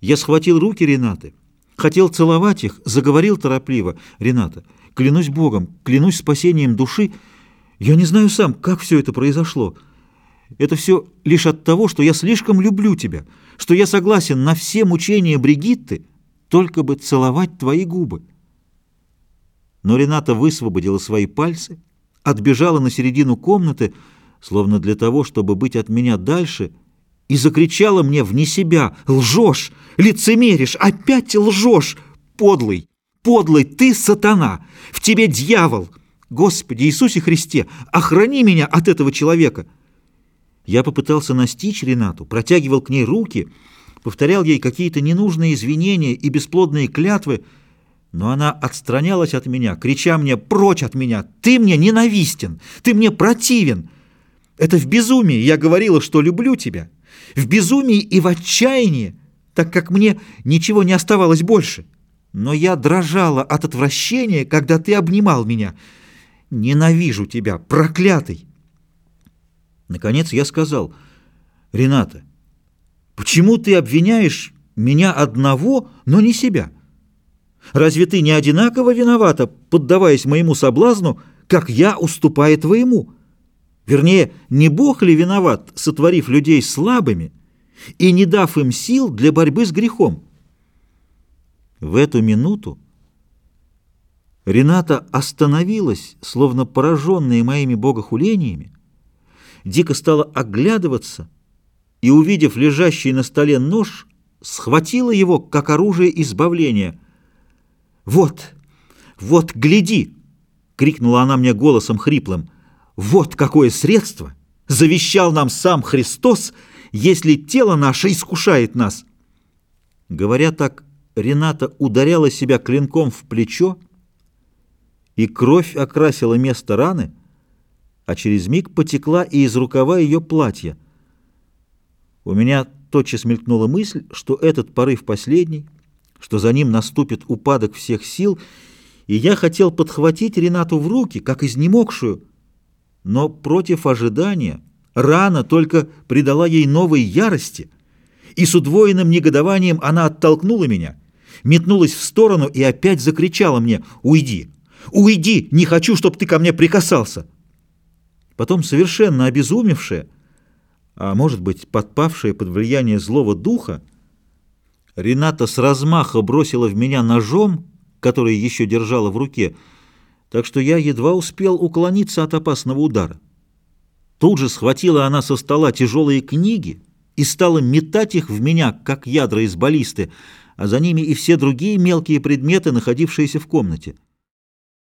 Я схватил руки Ренаты, хотел целовать их, заговорил торопливо. «Рената, клянусь Богом, клянусь спасением души, я не знаю сам, как все это произошло. Это все лишь от того, что я слишком люблю тебя, что я согласен на все мучения Бригитты, только бы целовать твои губы». Но Рената высвободила свои пальцы, отбежала на середину комнаты, словно для того, чтобы быть от меня дальше, и закричала мне вне себя «Лжешь! Лицемеришь! Опять лжешь! Подлый! Подлый! Ты сатана! В тебе дьявол! Господи Иисусе Христе, охрани меня от этого человека!» Я попытался настичь Ренату, протягивал к ней руки, повторял ей какие-то ненужные извинения и бесплодные клятвы, но она отстранялась от меня, крича мне «Прочь от меня! Ты мне ненавистен! Ты мне противен!» Это в безумии я говорила, что люблю тебя. В безумии и в отчаянии, так как мне ничего не оставалось больше. Но я дрожала от отвращения, когда ты обнимал меня. Ненавижу тебя, проклятый! Наконец я сказал, «Рената, почему ты обвиняешь меня одного, но не себя?» Разве ты не одинаково виновата, поддаваясь моему соблазну, как я уступая твоему? Вернее, не Бог ли виноват, сотворив людей слабыми и не дав им сил для борьбы с грехом? В эту минуту Рената остановилась, словно пораженная моими богохулениями, дико стала оглядываться и, увидев лежащий на столе нож, схватила его, как оружие избавления — «Вот, вот, гляди!» — крикнула она мне голосом хриплым. «Вот какое средство завещал нам сам Христос, если тело наше искушает нас!» Говоря так, Рената ударяла себя клинком в плечо, и кровь окрасила место раны, а через миг потекла и из рукава ее платья. У меня тотчас мелькнула мысль, что этот порыв последний — что за ним наступит упадок всех сил, и я хотел подхватить Ренату в руки, как изнемогшую, но против ожидания рана только придала ей новой ярости, и с удвоенным негодованием она оттолкнула меня, метнулась в сторону и опять закричала мне «Уйди! Уйди! Не хочу, чтобы ты ко мне прикасался!» Потом, совершенно обезумевшая, а может быть, подпавшая под влияние злого духа, Рената с размаха бросила в меня ножом, который еще держала в руке, так что я едва успел уклониться от опасного удара. Тут же схватила она со стола тяжелые книги и стала метать их в меня, как ядра из баллисты, а за ними и все другие мелкие предметы, находившиеся в комнате.